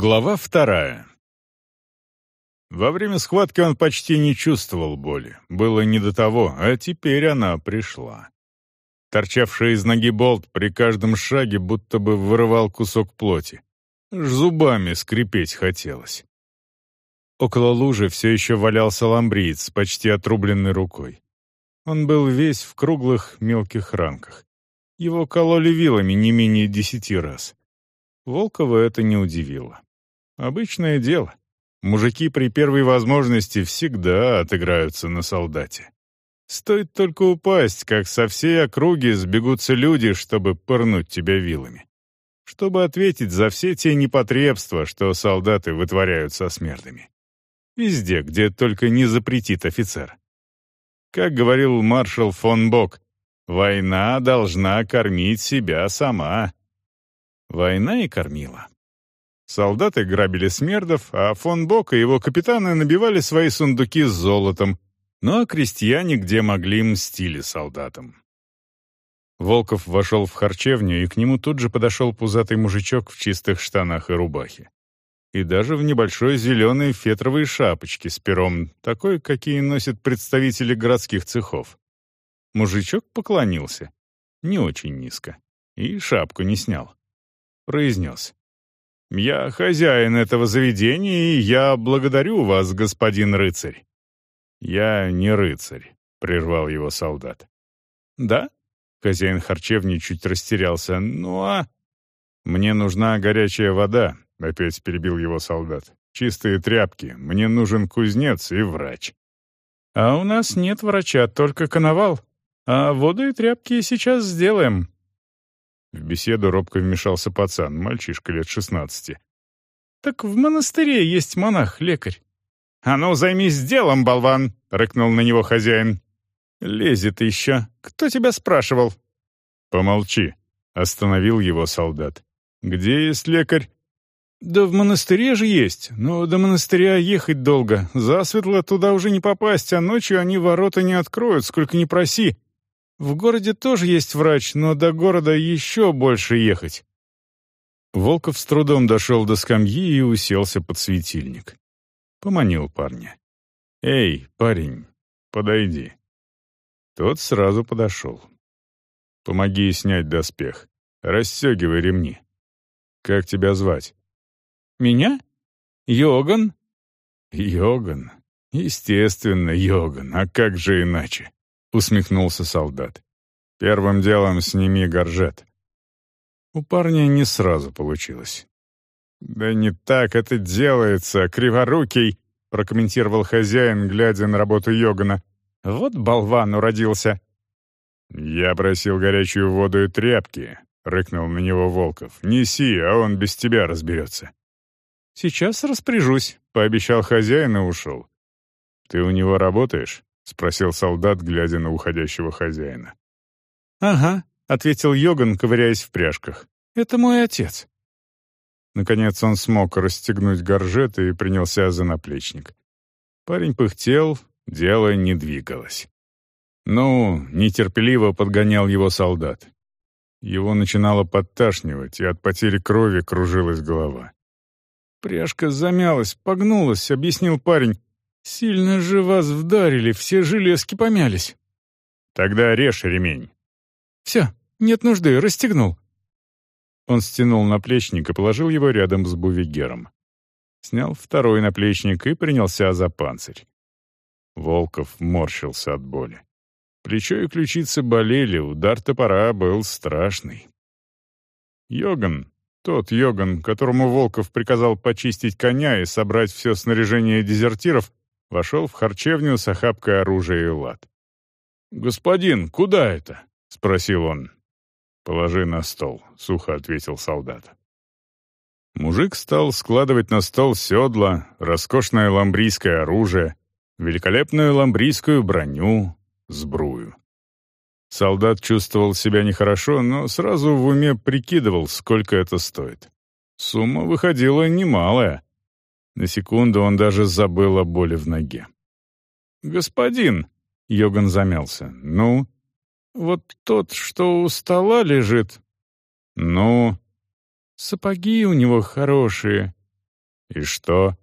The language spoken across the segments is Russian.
Глава вторая. Во время схватки он почти не чувствовал боли. Было не до того, а теперь она пришла. Торчавший из ноги болт при каждом шаге будто бы вырывал кусок плоти. Зубами скрипеть хотелось. Около лужи все еще валялся ламбриец с почти отрубленной рукой. Он был весь в круглых мелких ранках. Его кололи вилами не менее десяти раз. Волкова это не удивило. Обычное дело. Мужики при первой возможности всегда отыграются на солдате. Стоит только упасть, как со всей округи сбегутся люди, чтобы пырнуть тебя вилами. Чтобы ответить за все те непотребства, что солдаты вытворяют со смертными. Везде, где только не запретит офицер. Как говорил маршал фон Бок, война должна кормить себя сама. Война и кормила. Солдаты грабили смердов, а фон Бок и его капитаны набивали свои сундуки с золотом, ну а крестьяне, где могли, мстили солдатам. Волков вошел в харчевню, и к нему тут же подошел пузатый мужичок в чистых штанах и рубахе. И даже в небольшой зеленой фетровой шапочке с пером, такой, какие носят представители городских цехов. Мужичок поклонился. Не очень низко. И шапку не снял произнес. «Я хозяин этого заведения, и я благодарю вас, господин рыцарь». «Я не рыцарь», — прервал его солдат. «Да?» — хозяин харчевни чуть растерялся. «Ну а...» «Мне нужна горячая вода», — опять перебил его солдат. «Чистые тряпки. Мне нужен кузнец и врач». «А у нас нет врача, только коновал. А воду и тряпки сейчас сделаем», в беседу робко вмешался пацан, мальчишка лет шестнадцати. «Так в монастыре есть монах-лекарь». «А ну, займись делом, болван!» — рыкнул на него хозяин. «Лезет еще. Кто тебя спрашивал?» «Помолчи», — остановил его солдат. «Где есть лекарь?» «Да в монастыре же есть, но до монастыря ехать долго. Засветло туда уже не попасть, а ночью они ворота не откроют, сколько ни проси. В городе тоже есть врач, но до города еще больше ехать». Волков с трудом дошел до скамьи и уселся под светильник. Поманил парня. «Эй, парень, подойди». Тот сразу подошел. «Помоги снять доспех. Расстегивай ремни. Как тебя звать?» «Меня? Йоган?» «Йоган. Естественно, Йоган. А как же иначе?» — усмехнулся солдат. «Первым делом сними горжет». У парня не сразу получилось. «Да не так это делается, криворукий», — прокомментировал хозяин, глядя на работу Йогана. «Вот болван уродился». «Я просил горячую воду и тряпки», — рыкнул на него Волков. «Неси, а он без тебя разберется». «Сейчас распоряжусь», — пообещал хозяин и ушел. «Ты у него работаешь?» — спросил солдат, глядя на уходящего хозяина. «Ага», — ответил Йоган, ковыряясь в пряжках. «Это мой отец». Наконец он смог расстегнуть горжеты и принялся за наплечник. Парень пыхтел, дело не двигалось. Ну, нетерпеливо подгонял его солдат. Его начинало подташнивать, и от потери крови кружилась голова. «Пряжка замялась, погнулась», — объяснил парень. Сильно же вас вдарили, все железки помялись. Тогда режь ремень. Все, нет нужды, расстегнул. Он стянул наплечник и положил его рядом с бувигером. Снял второй наплечник и принялся за панцирь. Волков морщился от боли. Плечо и ключицы болели, удар топора был страшный. Йоган, тот Йоган, которому Волков приказал почистить коня и собрать все снаряжение дезертиров, вошел в харчевню с охапкой оружия и лад. «Господин, куда это?» — спросил он. «Положи на стол», — сухо ответил солдат. Мужик стал складывать на стол седла, роскошное ламбрийское оружие, великолепную ламбрийскую броню, сбрую. Солдат чувствовал себя нехорошо, но сразу в уме прикидывал, сколько это стоит. Сумма выходила немалая. На секунду он даже забыл о боли в ноге. «Господин!» — Йоган замялся. «Ну?» «Вот тот, что у стола лежит». «Ну?» «Сапоги у него хорошие. «И что?»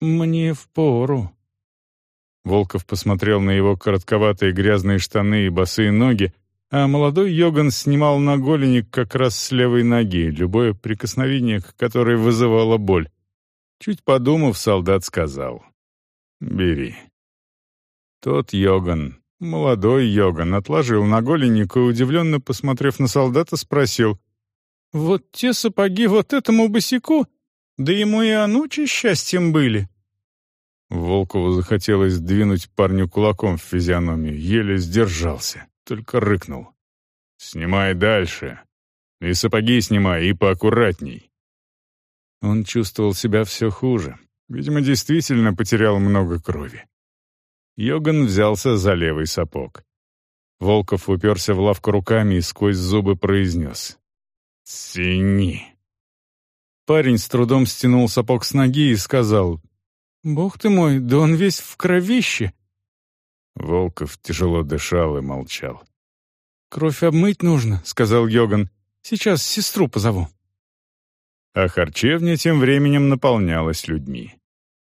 «Мне впору». Волков посмотрел на его коротковатые грязные штаны и босые ноги, а молодой Йоган снимал на голеник как раз с левой ноги, любое прикосновение к которой вызывало боль. Чуть подумав, солдат сказал «Бери». Тот Йоган, молодой Йоган, отложил на голенник и, удивленно посмотрев на солдата, спросил «Вот те сапоги вот этому босику? Да ему и анучи счастьем были». Волкову захотелось двинуть парню кулаком в физиономию, еле сдержался, только рыкнул. «Снимай дальше. И сапоги снимай, и поаккуратней». Он чувствовал себя все хуже. Видимо, действительно потерял много крови. Йоган взялся за левый сапог. Волков уперся в лавку руками и сквозь зубы произнес. «Цени!» Парень с трудом стянул сапог с ноги и сказал. «Бог ты мой, да он весь в кровище!» Волков тяжело дышал и молчал. «Кровь обмыть нужно», — сказал Йоган. «Сейчас сестру позову». А харчевня тем временем наполнялась людьми.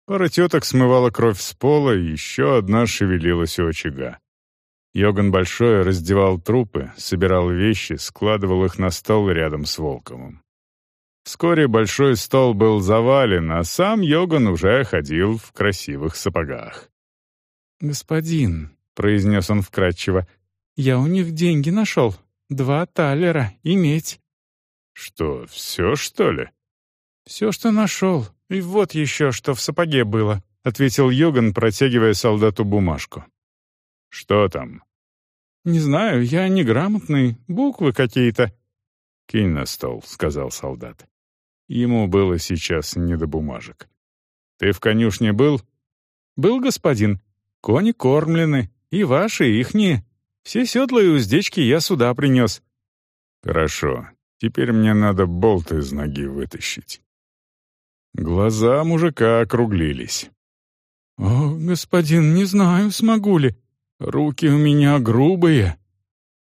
Пара теток смывала кровь с пола, и еще одна шевелилась у очага. Йоган Большой раздевал трупы, собирал вещи, складывал их на стол рядом с Волковым. Вскоре большой стол был завален, а сам Йоган уже ходил в красивых сапогах. «Господин», — произнес он вкратчиво, — «я у них деньги нашел. Два талера, иметь». «Что, все, что ли?» «Все, что нашел. И вот еще, что в сапоге было», — ответил Йоган, протягивая солдату бумажку. «Что там?» «Не знаю, я неграмотный, буквы какие-то». «Кинь на стол», — сказал солдат. Ему было сейчас не до бумажек. «Ты в конюшне был?» «Был, господин. Кони кормлены, и ваши, и ихние. Все седла и уздечки я сюда принес». «Хорошо. Теперь мне надо болт из ноги вытащить». Глаза мужика округлились. «О, господин, не знаю, смогу ли. Руки у меня грубые».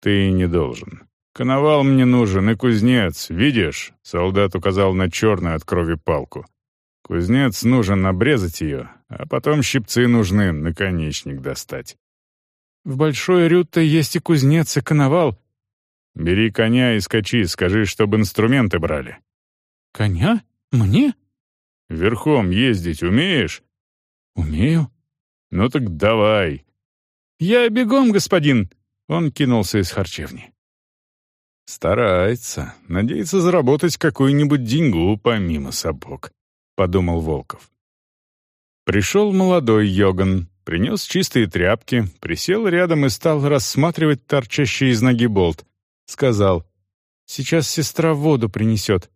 «Ты не должен. Коновал мне нужен и кузнец, видишь?» Солдат указал на черную от крови палку. «Кузнец нужен обрезать ее, а потом щипцы нужны наконечник достать». «В Большой Рютте есть и кузнец, и коновал». «Бери коня и скачи, скажи, чтобы инструменты брали». «Коня? Мне?» Верхом ездить умеешь?» «Умею». «Ну так давай». «Я бегом, господин!» Он кинулся из харчевни. «Старается. Надеется заработать какую-нибудь деньгу помимо сапог», — подумал Волков. Пришел молодой Йоган, принес чистые тряпки, присел рядом и стал рассматривать торчащий из ноги болт. Сказал, «Сейчас сестра воду принесет».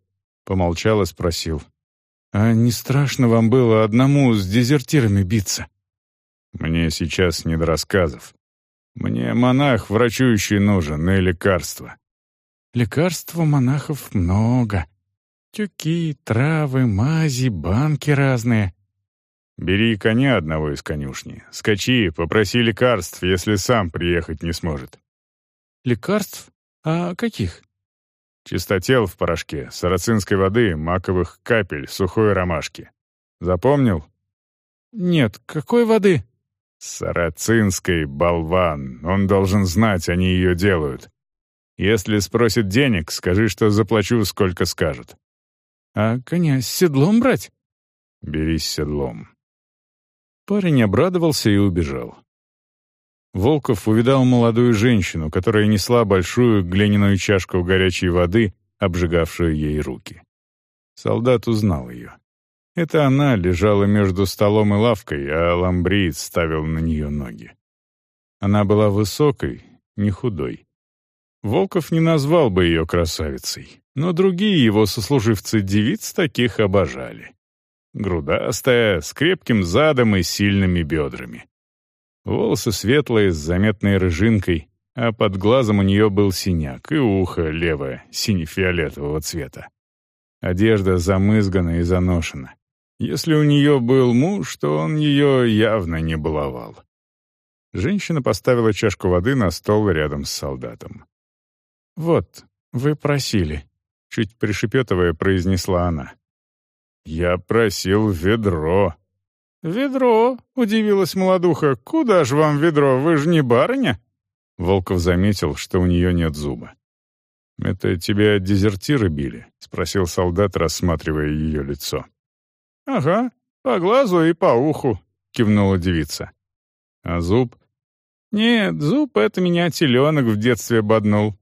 Помолчал и спросил, а не страшно вам было одному с дезертирами биться? Мне сейчас не до рассказов. Мне монах врачующий нужен и лекарства. Лекарств у монахов много. Тюки, травы, мази, банки разные. Бери коня одного из конюшни. Скачи, попроси лекарств, если сам приехать не сможет. Лекарств? А каких? Чистотел в порошке, сарацинской воды, маковых капель, сухой ромашки. Запомнил? Нет, какой воды? Сарацинской, болван. Он должен знать, они ее делают. Если спросит денег, скажи, что заплачу, сколько скажут. А коня с седлом брать? Бери с седлом. Парень обрадовался и убежал. Волков увидал молодую женщину, которая несла большую глиняную чашку горячей воды, обжигавшую ей руки. Солдат узнал ее. Это она лежала между столом и лавкой, а ламбриец ставил на нее ноги. Она была высокой, не худой. Волков не назвал бы ее красавицей, но другие его сослуживцы девиц таких обожали. Грудастая, с крепким задом и сильными бедрами. Волосы светлые, с заметной рыжинкой, а под глазом у нее был синяк, и ухо левое, сине-фиолетового цвета. Одежда замызгана и заношена. Если у нее был муж, то он ее явно не баловал. Женщина поставила чашку воды на стол рядом с солдатом. «Вот, вы просили», — чуть пришепетывая произнесла она. «Я просил ведро». «Ведро?» — удивилась молодуха. «Куда же вам ведро? Вы же не барыня?» Волков заметил, что у нее нет зуба. «Это тебя дезертиры били?» — спросил солдат, рассматривая ее лицо. «Ага, по глазу и по уху», — кивнула девица. «А зуб?» «Нет, зуб — это меня теленок в детстве боднул».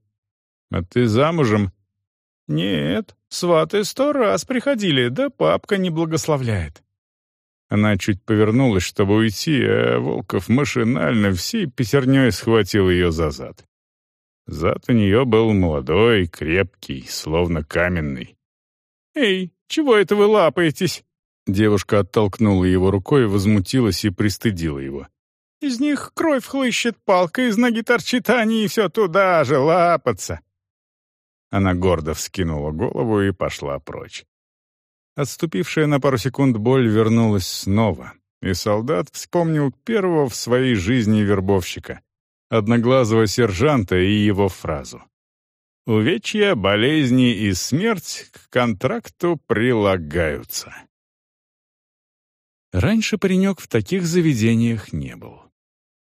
«А ты замужем?» «Нет, сваты сто раз приходили, да папка не благословляет». Она чуть повернулась, чтобы уйти, а Волков машинально всей пятерней схватил ее за зад. Зад у нее был молодой, крепкий, словно каменный. «Эй, чего это вы лапаетесь?» Девушка оттолкнула его рукой, возмутилась и пристыдила его. «Из них кровь хлыщет, палка из ноги торчит, а они все туда же лапаться». Она гордо вскинула голову и пошла прочь. Отступившая на пару секунд боль вернулась снова, и солдат вспомнил первого в своей жизни вербовщика, одноглазого сержанта и его фразу. «Увечья, болезни и смерть к контракту прилагаются». Раньше паренек в таких заведениях не был.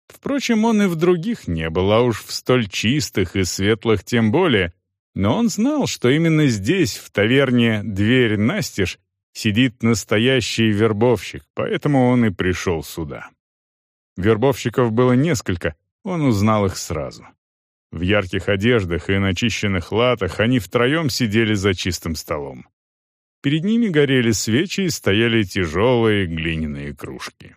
Впрочем, он и в других не был, а уж в столь чистых и светлых тем более, но он знал, что именно здесь, в таверне «Дверь настежь», сидит настоящий вербовщик, поэтому он и пришел сюда. Вербовщиков было несколько, он узнал их сразу. В ярких одеждах и начищенных латах они втроем сидели за чистым столом. Перед ними горели свечи и стояли тяжелые глиняные кружки.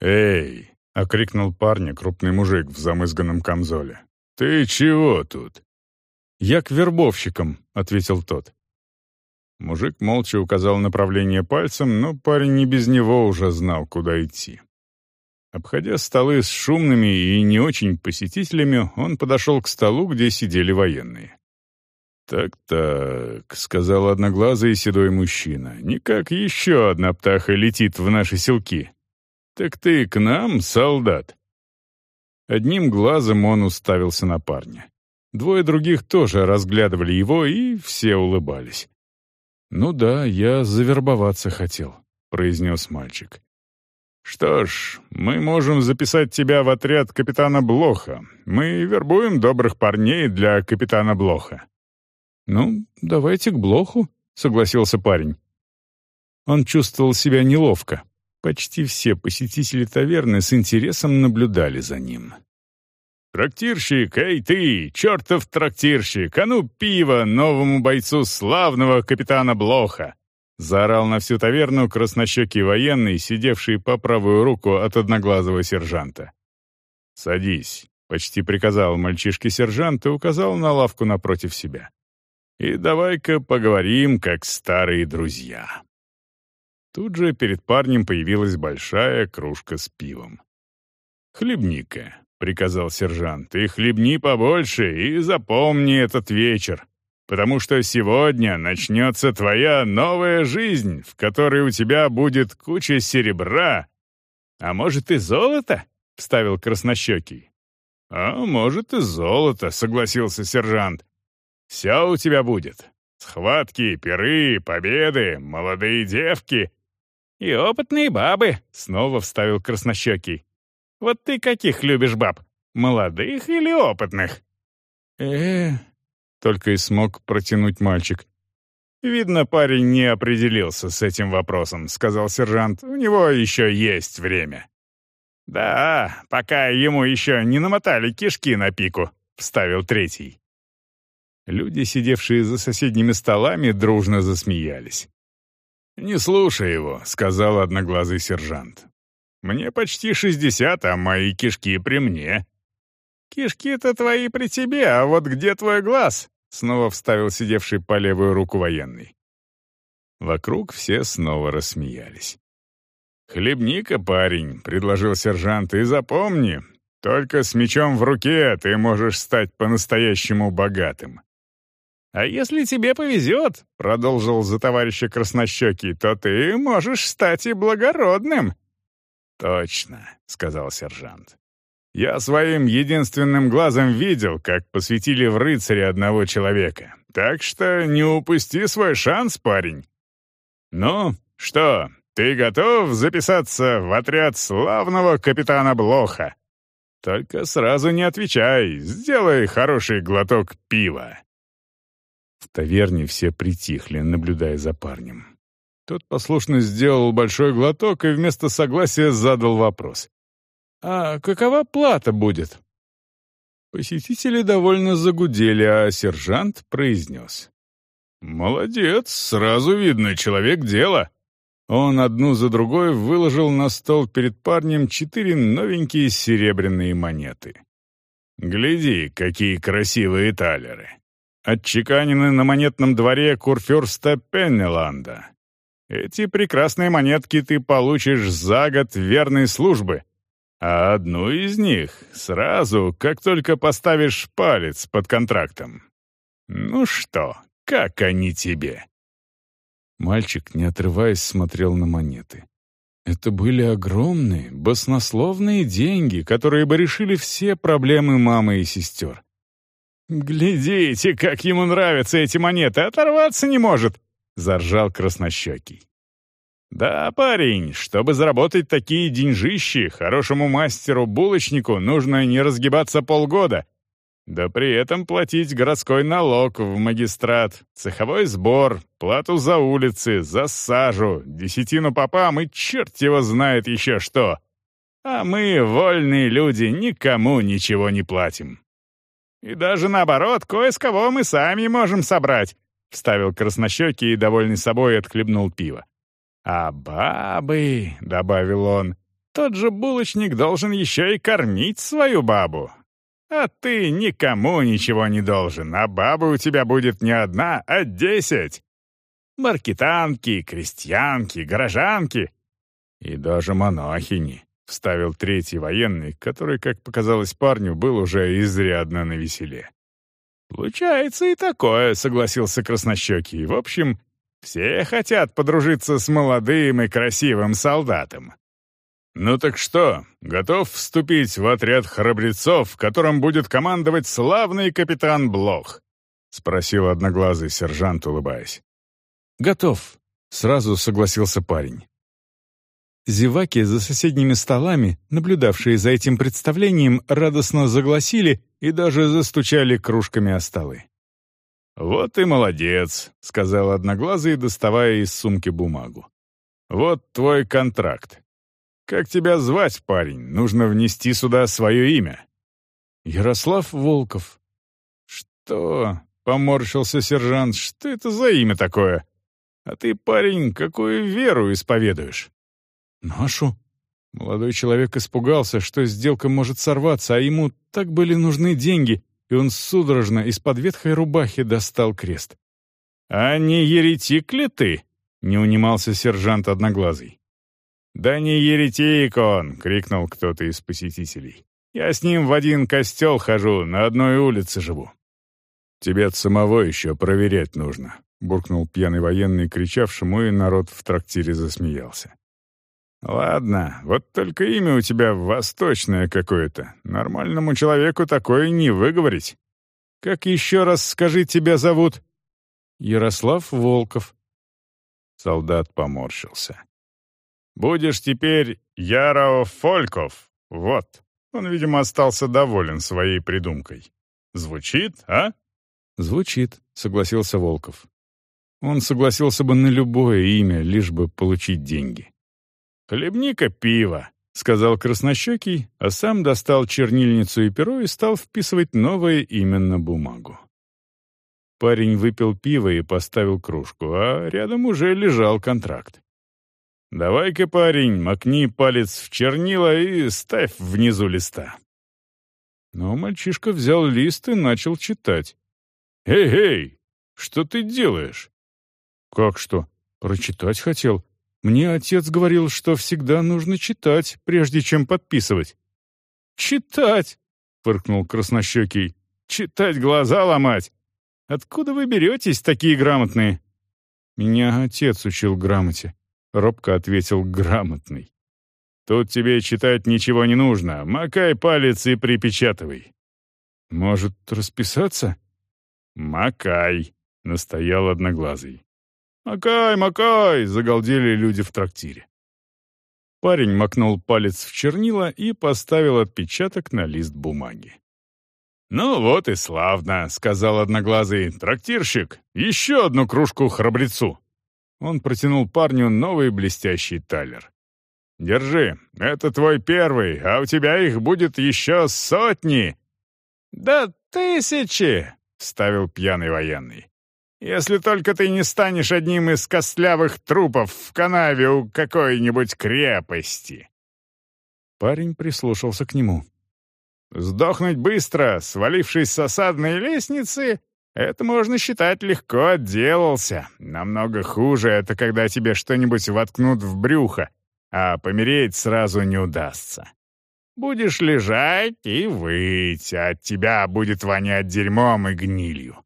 «Эй!» — окрикнул парня крупный мужик в замызганном камзоле. «Ты чего тут?» «Я к вербовщикам», — ответил тот. Мужик молча указал направление пальцем, но парень не без него уже знал, куда идти. Обходя столы с шумными и не очень посетителями, он подошел к столу, где сидели военные. «Так-так», — сказал одноглазый седой мужчина, — «никак еще одна птаха летит в наши селки. Так ты к нам, солдат?» Одним глазом он уставился на парня. Двое других тоже разглядывали его, и все улыбались. «Ну да, я завербоваться хотел», — произнес мальчик. «Что ж, мы можем записать тебя в отряд капитана Блоха. Мы вербуем добрых парней для капитана Блоха». «Ну, давайте к Блоху», — согласился парень. Он чувствовал себя неловко. Почти все посетители таверны с интересом наблюдали за ним. «Трактирщик, эй ты, чертов трактирщик, а ну пиво новому бойцу славного капитана Блоха!» Заорал на всю таверну краснощекий военный, сидевший по правую руку от одноглазого сержанта. «Садись», — почти приказал мальчишке сержант и указал на лавку напротив себя. И давай-ка поговорим, как старые друзья». Тут же перед парнем появилась большая кружка с пивом. «Хлебни-ка», — приказал сержант, — «и хлебни побольше, и запомни этот вечер, потому что сегодня начнется твоя новая жизнь, в которой у тебя будет куча серебра, а может и золота?» — вставил краснощекий. «А может и золото», — согласился сержант. Все у тебя будет. Схватки, пиры, победы, молодые девки. И опытные бабы, снова вставил краснощекий. Вот ты каких любишь баб? Молодых или опытных? э только и смог протянуть мальчик. «Видно, парень не определился с этим вопросом», — сказал сержант. «У него еще есть время». «Да, пока ему еще не намотали кишки на пику», — вставил третий. Люди, сидевшие за соседними столами, дружно засмеялись. «Не слушай его», — сказал одноглазый сержант. «Мне почти шестьдесят, а мои кишки при мне». «Кишки-то твои при тебе, а вот где твой глаз?» — снова вставил сидевший по левую руку военный. Вокруг все снова рассмеялись. «Хлебника, парень», — предложил сержант, — «и запомни, только с мечом в руке ты можешь стать по-настоящему богатым». «А если тебе повезет», — продолжил за товарища Краснощекий, «то ты можешь стать и благородным». «Точно», — сказал сержант. «Я своим единственным глазом видел, как посвятили в рыцаре одного человека. Так что не упусти свой шанс, парень». «Ну, что, ты готов записаться в отряд славного капитана Блоха? Только сразу не отвечай, сделай хороший глоток пива». В таверне все притихли, наблюдая за парнем. Тот послушно сделал большой глоток и вместо согласия задал вопрос. «А какова плата будет?» Посетители довольно загудели, а сержант произнес. «Молодец, сразу видно, человек дела». Он одну за другой выложил на стол перед парнем четыре новенькие серебряные монеты. «Гляди, какие красивые талеры! Отчеканены на монетном дворе курфюрста Пеннеланда. Эти прекрасные монетки ты получишь за год верной службы, а одну из них сразу, как только поставишь палец под контрактом. Ну что, как они тебе?» Мальчик, не отрываясь, смотрел на монеты. Это были огромные, баснословные деньги, которые бы решили все проблемы мамы и сестер. «Глядите, как ему нравятся эти монеты, оторваться не может!» — заржал краснощекий. «Да, парень, чтобы заработать такие деньжищи, хорошему мастеру-булочнику нужно не разгибаться полгода, да при этом платить городской налог в магистрат, цеховой сбор, плату за улицы, за сажу, десятину попам и черт его знает еще что. А мы, вольные люди, никому ничего не платим. И даже наоборот, кое с кого мы сами можем собрать, вставил краснощекий и, довольный собой, отхлебнул пиво. «А бабы», — добавил он, — «тот же булочник должен еще и кормить свою бабу, а ты никому ничего не должен, а баба у тебя будет не одна, а десять. Маркетанки, крестьянки, горожанки и даже монахини», — вставил третий военный, который, как показалось парню, был уже изрядно навеселе. «Случается и такое», — согласился Краснощекий. «В общем, все хотят подружиться с молодым и красивым солдатом. «Ну так что, готов вступить в отряд храбрецов, которым будет командовать славный капитан Блох?» — спросил одноглазый сержант, улыбаясь. «Готов», — сразу согласился парень. Зеваки за соседними столами, наблюдавшие за этим представлением, радостно загласили и даже застучали кружками о столы. «Вот и молодец», — сказал Одноглазый, доставая из сумки бумагу. «Вот твой контракт. «Как тебя звать, парень? Нужно внести сюда свое имя». «Ярослав Волков». «Что?» — поморщился сержант. «Что это за имя такое? А ты, парень, какую веру исповедуешь?» «Нашу». Молодой человек испугался, что сделка может сорваться, а ему так были нужны деньги, и он судорожно из-под ветхой рубахи достал крест. «А не еретик ли ты?» — не унимался сержант Одноглазый. «Да не еретик он!» — крикнул кто-то из посетителей. «Я с ним в один костел хожу, на одной улице живу». «Тебе самого еще проверять нужно», — буркнул пьяный военный, кричавшему, и народ в трактире засмеялся. «Ладно, вот только имя у тебя восточное какое-то. Нормальному человеку такое не выговорить. Как еще раз скажи, тебя зовут?» «Ярослав Волков». Солдат поморщился. Будешь теперь Яро Фольков. Вот. Он, видимо, остался доволен своей придумкой. Звучит, а? Звучит, согласился Волков. Он согласился бы на любое имя, лишь бы получить деньги. «Хлебника пиво», — сказал краснощекий, а сам достал чернильницу и перо и стал вписывать новое имя на бумагу. Парень выпил пиво и поставил кружку, а рядом уже лежал контракт. Давай-ка, парень, макни палец в чернила и ставь внизу листа. Но мальчишка взял лист и начал читать. «Эй-эй, что ты делаешь?» «Как что? Прочитать хотел. Мне отец говорил, что всегда нужно читать, прежде чем подписывать». «Читать!» — фыркнул краснощекий. «Читать глаза ломать! Откуда вы беретесь, такие грамотные?» «Меня отец учил грамоте», робко ответил грамотный. «Тут тебе читать ничего не нужно. Макай палец и припечатывай». «Может, расписаться?» «Макай», — настоял Одноглазый. «Макай, макай!» — загалдели люди в трактире. Парень макнул палец в чернила и поставил отпечаток на лист бумаги. «Ну вот и славно», — сказал одноглазый трактирщик. «Еще одну кружку храбрецу». Он протянул парню новый блестящий талер. «Держи, это твой первый, а у тебя их будет еще сотни!» «Да тысячи!» — вставил пьяный военный. «Если только ты не станешь одним из костлявых трупов в канаве у какой-нибудь крепости!» Парень прислушался к нему. «Сдохнуть быстро, свалившись с осадной лестницы, это можно считать легко отделался. Намного хуже это, когда тебе что-нибудь воткнут в брюхо, а помереть сразу не удастся. Будешь лежать и выть, а от тебя будет вонять дерьмом и гнилью.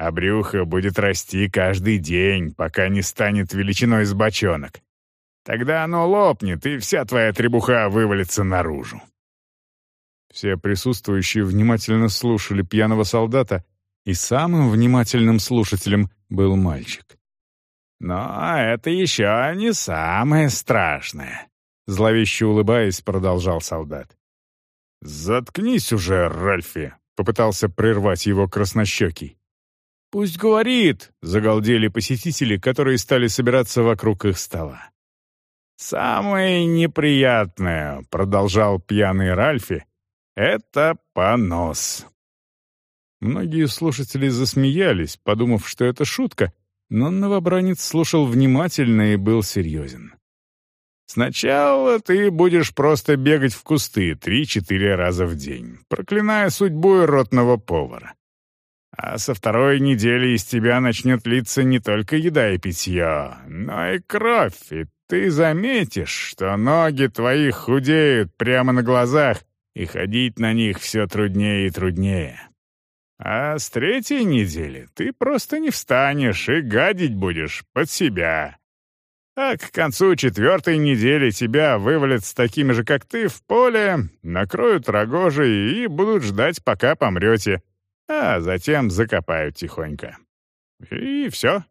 А брюхо будет расти каждый день, пока не станет величиной с бочонок. Тогда оно лопнет, и вся твоя требуха вывалится наружу. Все присутствующие внимательно слушали пьяного солдата, и самым внимательным слушателем был мальчик. «Но это еще не самое страшное», — зловеще улыбаясь, продолжал солдат. «Заткнись уже, Ральфи», — попытался прервать его краснощекий. «Пусть говорит», — загалдели посетители, которые стали собираться вокруг их стола. «Самое неприятное», — продолжал пьяный Ральфи, — «это понос». Многие слушатели засмеялись, подумав, что это шутка, но новобранец слушал внимательно и был серьезен. «Сначала ты будешь просто бегать в кусты три-четыре раза в день, проклиная судьбу ротного повара. А со второй недели из тебя начнет литься не только еда и питье, но и кровь, и ты заметишь, что ноги твои худеют прямо на глазах, и ходить на них все труднее и труднее. А с третьей недели ты просто не встанешь и гадить будешь под себя. А к концу четвертой недели тебя вывалят с такими же, как ты, в поле, накроют рогожей и будут ждать, пока помрете, а затем закопают тихонько. И все.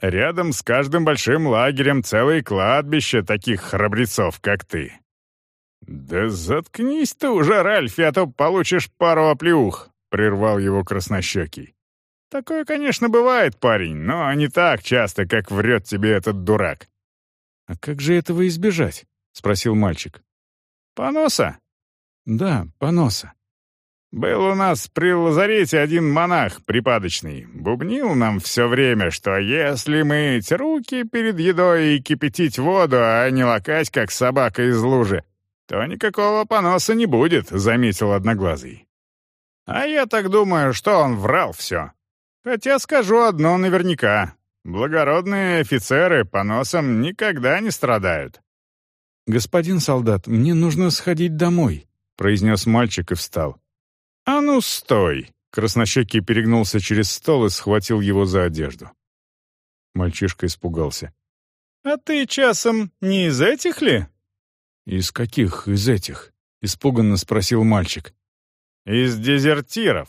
Рядом с каждым большим лагерем целое кладбище таких храбрецов, как ты. «Да заткнись ты уже, Ральфи, а то получишь пару оплеух», — прервал его краснощекий. «Такое, конечно, бывает, парень, но не так часто, как врет тебе этот дурак». «А как же этого избежать?» — спросил мальчик. «Поноса?» «Да, поноса». «Был у нас при лазарете один монах припадочный. Бубнил нам все время, что если мыть руки перед едой и кипятить воду, а не лакать, как собака из лужи, то никакого поноса не будет», — заметил Одноглазый. А я так думаю, что он врал все. Хотя скажу одно наверняка. Благородные офицеры по носам никогда не страдают. «Господин солдат, мне нужно сходить домой», — произнес мальчик и встал. «А ну, стой!» — краснощекий перегнулся через стол и схватил его за одежду. Мальчишка испугался. «А ты часом не из этих ли?» «Из каких из этих?» — испуганно спросил мальчик. Из дезертиров.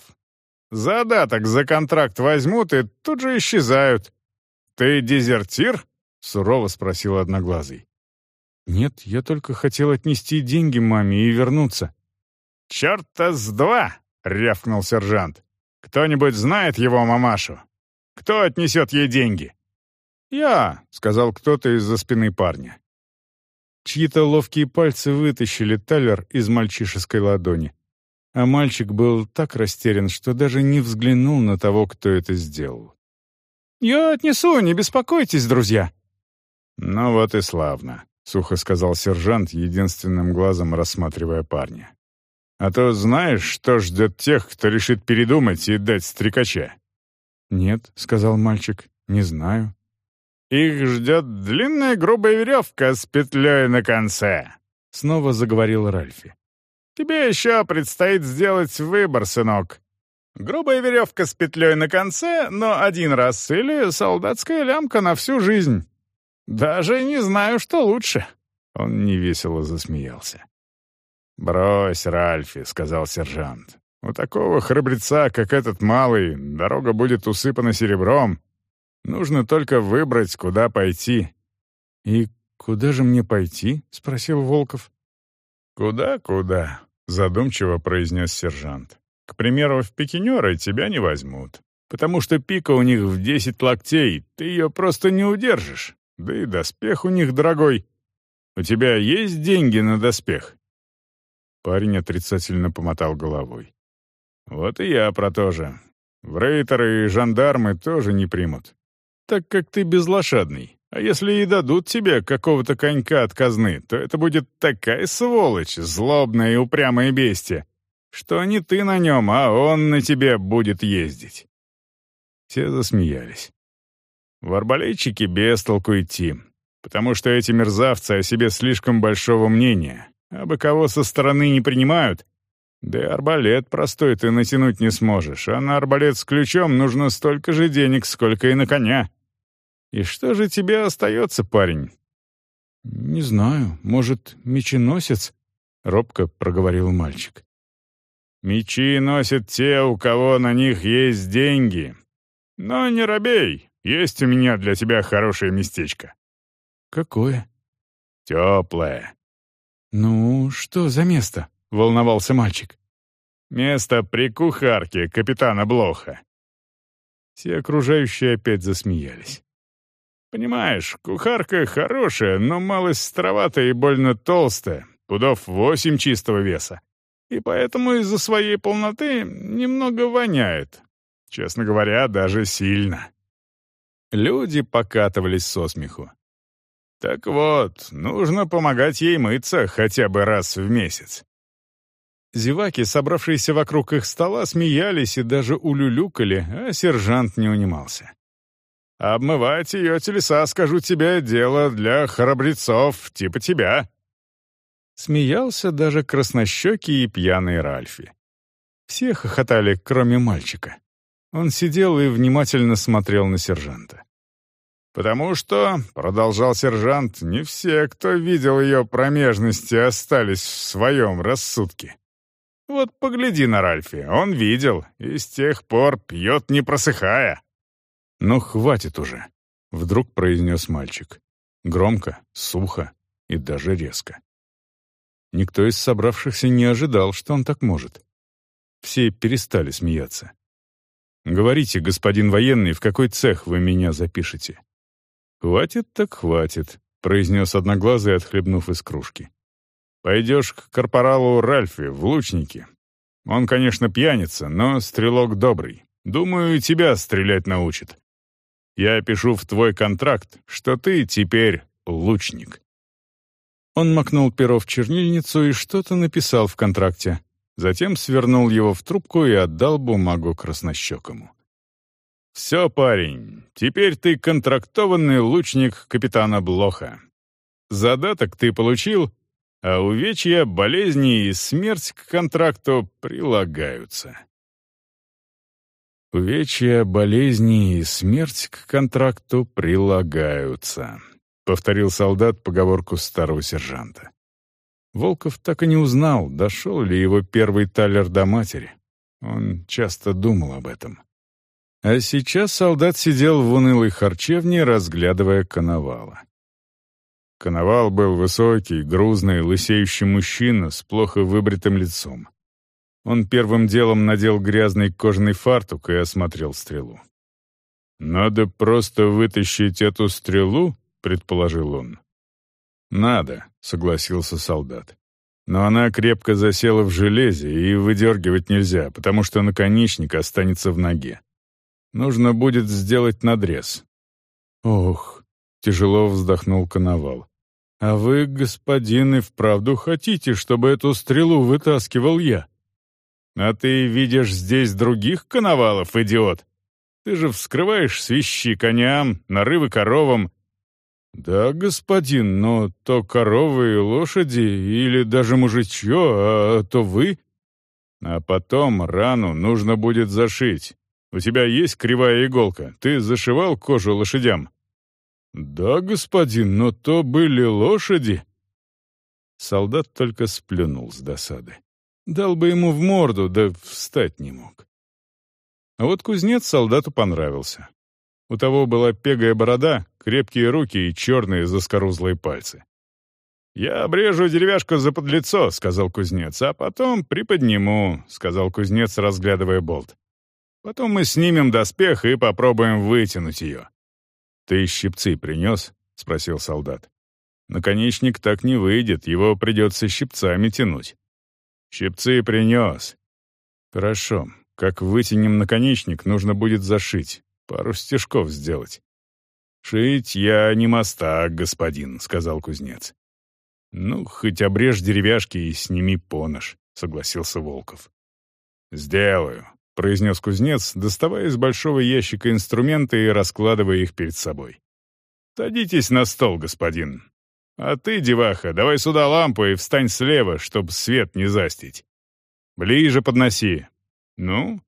Задаток за контракт возьмут и тут же исчезают. Ты дезертир? Сурово спросил Одноглазый. Нет, я только хотел отнести деньги маме и вернуться. «Черта с два!» — рявкнул сержант. «Кто-нибудь знает его мамашу? Кто отнесет ей деньги?» «Я», — сказал кто-то из-за спины парня. Чьи-то ловкие пальцы вытащили талер из мальчишеской ладони а мальчик был так растерян, что даже не взглянул на того, кто это сделал. «Я отнесу, не беспокойтесь, друзья!» «Ну вот и славно», — сухо сказал сержант, единственным глазом рассматривая парня. «А то знаешь, что ждет тех, кто решит передумать и дать стрекача?» «Нет», — сказал мальчик, — «не знаю». «Их ждет длинная грубая веревка с петлей на конце», — снова заговорил Ральфи. Тебе еще предстоит сделать выбор, сынок. Грубая веревка с петлей на конце, но один раз, или солдатская лямка на всю жизнь. Даже не знаю, что лучше». Он невесело засмеялся. «Брось, Ральфи», — сказал сержант. «У такого храбреца, как этот малый, дорога будет усыпана серебром. Нужно только выбрать, куда пойти». «И куда же мне пойти?» — спросил Волков. «Куда-куда?» — задумчиво произнес сержант. «К примеру, в пикинеры тебя не возьмут, потому что пика у них в десять локтей, ты ее просто не удержишь, да и доспех у них дорогой. У тебя есть деньги на доспех?» Парень отрицательно помотал головой. «Вот и я про то же. В рейтеры и жандармы тоже не примут, так как ты безлошадный. А если и дадут тебе какого-то конька от казны, то это будет такая сволочь, злобная и упрямая бестия, что не ты на нем, а он на тебе будет ездить». Все засмеялись. В арбалетчики без толку идти, потому что эти мерзавцы о себе слишком большого мнения, а бы кого со стороны не принимают. Да и арбалет простой ты натянуть не сможешь, а на арбалет с ключом нужно столько же денег, сколько и на коня. И что же тебе остается, парень?» «Не знаю, может, меченосец?» — робко проговорил мальчик. «Мечи носят те, у кого на них есть деньги. Но не робей, есть у меня для тебя хорошее местечко». «Какое?» «Теплое». «Ну, что за место?» — волновался мальчик. «Место при кухарке капитана Блоха». Все окружающие опять засмеялись. Понимаешь, кухарка хорошая, но малость староватая и больно толстая, пудов восемь чистого веса. И поэтому из-за своей полноты немного воняет. Честно говоря, даже сильно. Люди покатывались со смеху. Так вот, нужно помогать ей мыться хотя бы раз в месяц. Зеваки, собравшиеся вокруг их стола, смеялись и даже улюлюкали, а сержант не унимался. Обмывать ее телеса, скажу тебе, дело для храбрецов типа тебя». Смеялся даже краснощекий и пьяный Ральфи. Все хохотали, кроме мальчика. Он сидел и внимательно смотрел на сержанта. «Потому что, — продолжал сержант, — не все, кто видел ее промежности, остались в своем рассудке. Вот погляди на Ральфи, он видел, и с тех пор пьет не просыхая». «Ну, хватит уже», — вдруг произнес мальчик. Громко, сухо и даже резко. Никто из собравшихся не ожидал, что он так может. Все перестали смеяться. «Говорите, господин военный, в какой цех вы меня запишете?» «Хватит так хватит», — произнес одноглазый, отхлебнув из кружки. «Пойдешь к корпоралу Ральфи в лучники. Он, конечно, пьяница, но стрелок добрый. Думаю, тебя стрелять научит. Я пишу в твой контракт, что ты теперь лучник». Он макнул перо в чернильницу и что-то написал в контракте. Затем свернул его в трубку и отдал бумагу краснощекому. «Все, парень, теперь ты контрактованный лучник капитана Блоха. Задаток ты получил, а увечья, болезни и смерть к контракту прилагаются». «Увечья, болезни и смерть к контракту прилагаются», — повторил солдат поговорку старого сержанта. Волков так и не узнал, дошел ли его первый талер до матери. Он часто думал об этом. А сейчас солдат сидел в унылой харчевне, разглядывая коновала. Коновал был высокий, грузный, лысеющий мужчина с плохо выбритым лицом. Он первым делом надел грязный кожаный фартук и осмотрел стрелу. «Надо просто вытащить эту стрелу», — предположил он. «Надо», — согласился солдат. «Но она крепко засела в железе, и выдергивать нельзя, потому что наконечник останется в ноге. Нужно будет сделать надрез». «Ох», — тяжело вздохнул коновал. «А вы, господин, и вправду хотите, чтобы эту стрелу вытаскивал я?» «А ты видишь здесь других коновалов, идиот? Ты же вскрываешь свищи коням, нарывы коровам». «Да, господин, но то коровы и лошади, или даже мужичье, а то вы...» «А потом рану нужно будет зашить. У тебя есть кривая иголка? Ты зашивал кожу лошадям?» «Да, господин, но то были лошади». Солдат только сплюнул с досады. Дал бы ему в морду, да встать не мог. А вот кузнец солдату понравился. У того была пегая борода, крепкие руки и черные заскорузлые пальцы. «Я обрежу деревяшку за подлицо», — сказал кузнец, «а потом приподниму», — сказал кузнец, разглядывая болт. «Потом мы снимем доспех и попробуем вытянуть ее». «Ты щипцы принес?» — спросил солдат. «Наконечник так не выйдет, его придется щипцами тянуть». «Щипцы принес». «Хорошо. Как вытянем наконечник, нужно будет зашить, пару стежков сделать». «Шить я не мастак, господин», — сказал кузнец. «Ну, хоть обрежь деревяшки и сними понож», — согласился Волков. «Сделаю», — произнес кузнец, доставая из большого ящика инструменты и раскладывая их перед собой. «Садитесь на стол, господин. А ты, деваха, давай сюда лампу и встань слева, чтобы свет не застить. Ближе подноси. Ну,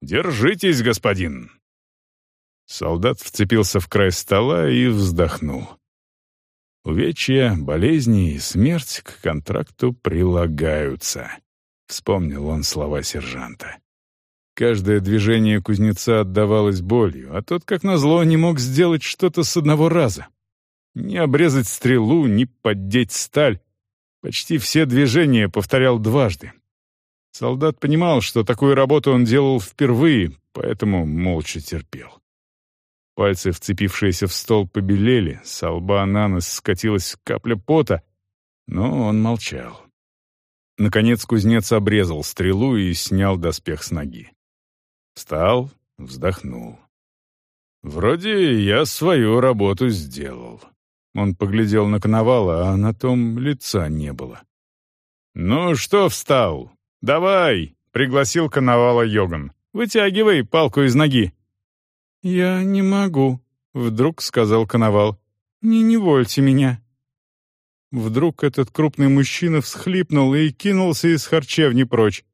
держитесь, господин». Солдат вцепился в край стола и вздохнул. Увечья, болезни и смерть к контракту прилагаются. Вспомнил он слова сержанта. Каждое движение кузнеца отдавалось болью, а тот, как назло, не мог сделать что-то с одного раза. Не обрезать стрелу, не поддеть сталь. Почти все движения повторял дважды. Солдат понимал, что такую работу он делал впервые, поэтому молча терпел. Пальцы, вцепившиеся в стол, побелели, с лба на нос скатилась капля пота, но он молчал. Наконец кузнец обрезал стрелу и снял доспех с ноги. Встал, вздохнул. «Вроде я свою работу сделал». Он поглядел на коновала, а на том лица не было. «Ну что встал? Давай!» — пригласил коновала Йоган. «Вытягивай палку из ноги». «Я не могу», — вдруг сказал Коновал. «Не невольте меня». Вдруг этот крупный мужчина всхлипнул и кинулся из харчевни прочь.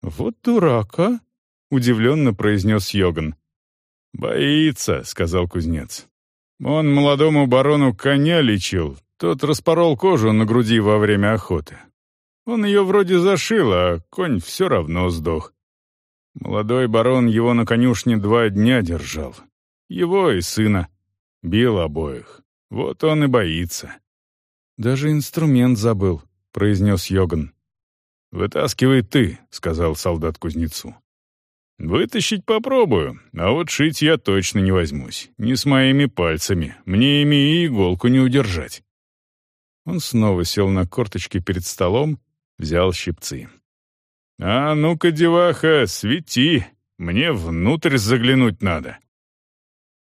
«Вот дурак, а?» — удивленно произнес Йоган. «Боится», — сказал кузнец. «Он молодому барону коня лечил, тот распорол кожу на груди во время охоты. Он ее вроде зашил, а конь все равно сдох. Молодой барон его на конюшне два дня держал. Его и сына. Бил обоих. Вот он и боится. «Даже инструмент забыл», — произнес Йоган. «Вытаскивай ты», — сказал солдат кузнецу. «Вытащить попробую, а вот шить я точно не возьмусь. Не с моими пальцами. Мне ими и иголку не удержать». Он снова сел на корточки перед столом, взял щипцы. «А ну-ка, деваха, свети, мне внутрь заглянуть надо».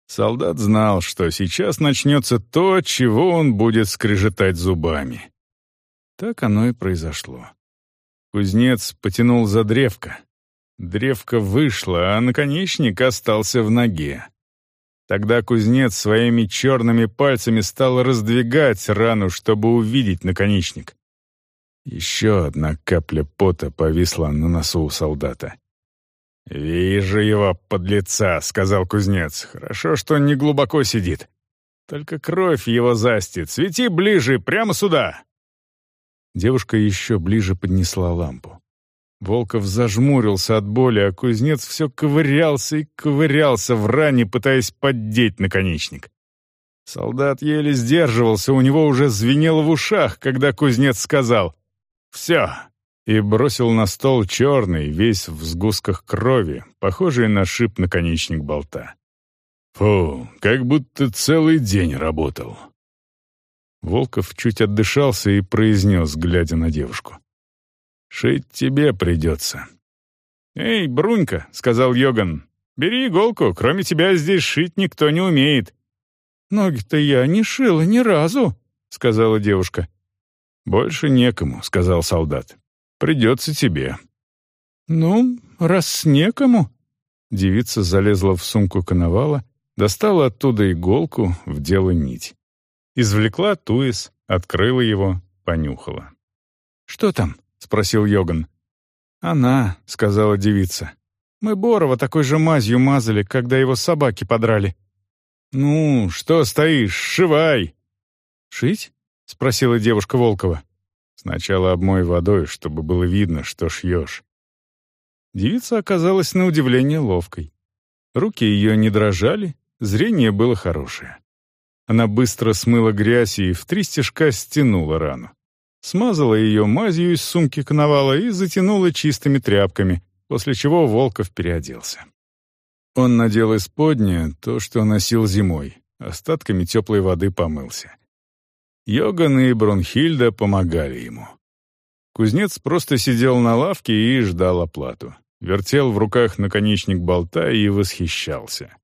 Солдат знал, что сейчас начнется то, чего он будет скрежетать зубами. Так оно и произошло. Кузнец потянул за древко. Древко вышло, а наконечник остался в ноге. Тогда кузнец своими черными пальцами стал раздвигать рану, чтобы увидеть наконечник. Еще одна капля пота повисла на носу у солдата. «Вижу его, подлеца», — сказал кузнец. «Хорошо, что не глубоко сидит. Только кровь его застит. Свети ближе, прямо сюда!» Девушка еще ближе поднесла лампу. Волков зажмурился от боли, а кузнец все ковырялся и ковырялся в ране, пытаясь поддеть наконечник. Солдат еле сдерживался, у него уже звенело в ушах, когда кузнец сказал «Все!» и бросил на стол черный, весь в сгустках крови, похожий на шип наконечник болта. «Фу, как будто целый день работал». Волков чуть отдышался и произнес, глядя на девушку. «Шить тебе придется». «Эй, Брунька», — сказал Йоган, — «бери иголку, кроме тебя здесь шить никто не умеет». «Ноги-то я не шила ни разу», — сказала девушка. «Больше некому», — сказал солдат. «Придется тебе». «Ну, раз некому...» Девица залезла в сумку коновала, достала оттуда иголку, вдела нить. Извлекла туис, открыла его, понюхала. «Что там?» — спросил Йоган. «Она», — сказала девица. «Мы Борова такой же мазью мазали, когда его собаки подрали». «Ну, что стоишь, сшивай!» «Шить?» — спросила девушка Волкова. «Сначала обмой водой, чтобы было видно, что шьешь». Девица оказалась на удивление ловкой. Руки ее не дрожали, Зрение было хорошее. Она быстро смыла грязь и в три стежка стянула рану. Смазала ее мазью из сумки коновала и затянула чистыми тряпками, после чего Волков переоделся. Он надел исподнее то, что носил зимой, остатками теплой воды помылся. Йоган и Бронхильда помогали ему. Кузнец просто сидел на лавке и ждал оплату. Вертел в руках наконечник болта и восхищался.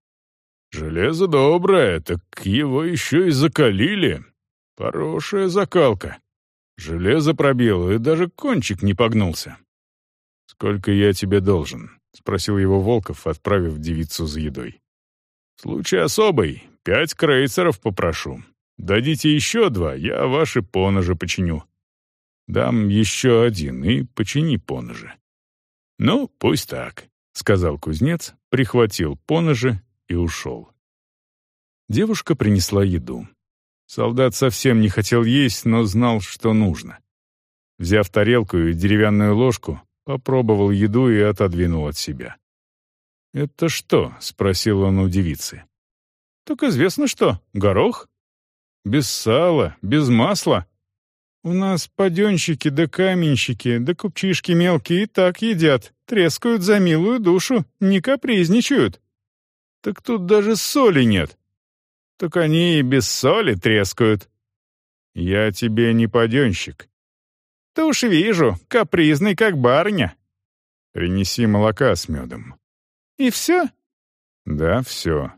«Железо доброе, так его еще и закалили. Хорошая закалка. Железо пробил, и даже кончик не погнулся. «Сколько я тебе должен?» — спросил его Волков, отправив девицу за едой. «Случай особый. Пять крейсеров попрошу. Дадите еще два, я ваши поножи починю. Дам еще один и почини поножи». «Ну, пусть так», — сказал кузнец, прихватил поножи и ушел. Девушка принесла еду. Солдат совсем не хотел есть, но знал, что нужно. Взяв тарелку и деревянную ложку, попробовал еду и отодвинул от себя. «Это что?» — спросил он у девицы. «Так известно что. Горох? Без сала, без масла. У нас паденщики да каменщики да купчишки мелкие и так едят, трескают за милую душу, не капризничают. Так тут даже соли нет. Так они и без соли трескают. Я тебе не паденщик. «Да уж вижу, капризный, как барыня». «Принеси молока с медом». «И все?» «Да, все.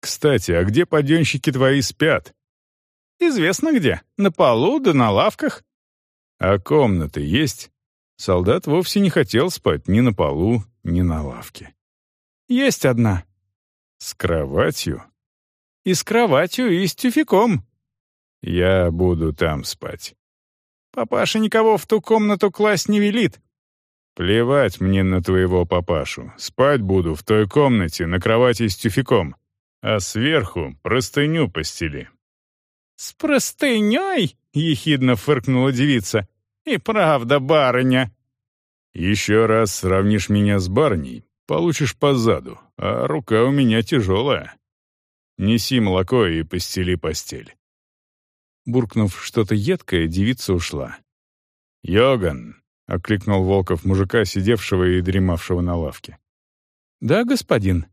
Кстати, а где подъемщики твои спят?» «Известно где. На полу да на лавках». «А комнаты есть?» Солдат вовсе не хотел спать ни на полу, ни на лавке. «Есть одна». «С кроватью?» «И с кроватью, и с тюфяком». «Я буду там спать». Папаша никого в ту комнату класть не велит». «Плевать мне на твоего папашу. Спать буду в той комнате, на кровати с тюфяком. А сверху простыню постели». «С простыней?» — ехидно фыркнула девица. «И правда, барыня». «Еще раз сравнишь меня с барыней, получишь по заду, а рука у меня тяжелая. Неси молоко и постели постель». Буркнув что-то едкое, девица ушла. «Йоган!» — окликнул Волков мужика, сидевшего и дремавшего на лавке. «Да, господин».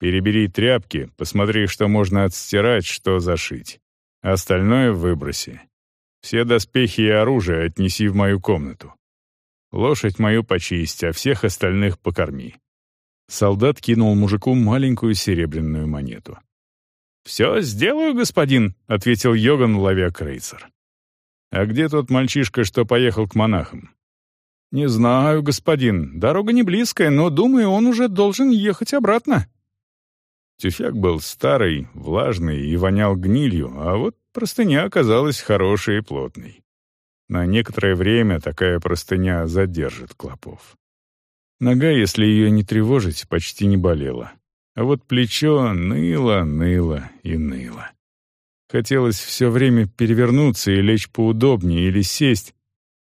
«Перебери тряпки, посмотри, что можно отстирать, что зашить. Остальное выброси. Все доспехи и оружие отнеси в мою комнату. Лошадь мою почисть, а всех остальных покорми». Солдат кинул мужику маленькую серебряную монету. «Все сделаю, господин», — ответил Йоган, ловя крейцер. «А где тот мальчишка, что поехал к монахам?» «Не знаю, господин. Дорога не близкая, но, думаю, он уже должен ехать обратно». Тюфяк был старый, влажный и вонял гнилью, а вот простыня оказалась хорошей и плотной. На некоторое время такая простыня задержит клопов. Нога, если ее не тревожить, почти не болела. А вот плечо ныло, ныло и ныло. Хотелось все время перевернуться и лечь поудобнее или сесть,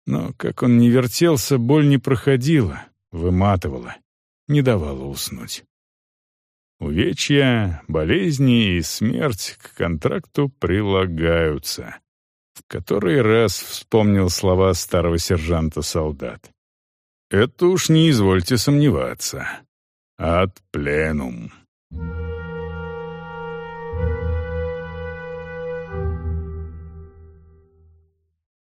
но как он не вертелся, боль не проходила, выматывала, не давала уснуть. Увечья, болезни и смерть к контракту прилагаются. В который раз вспомнил слова старого сержанта-солдат. Это уж не извольте сомневаться. Ad plenum.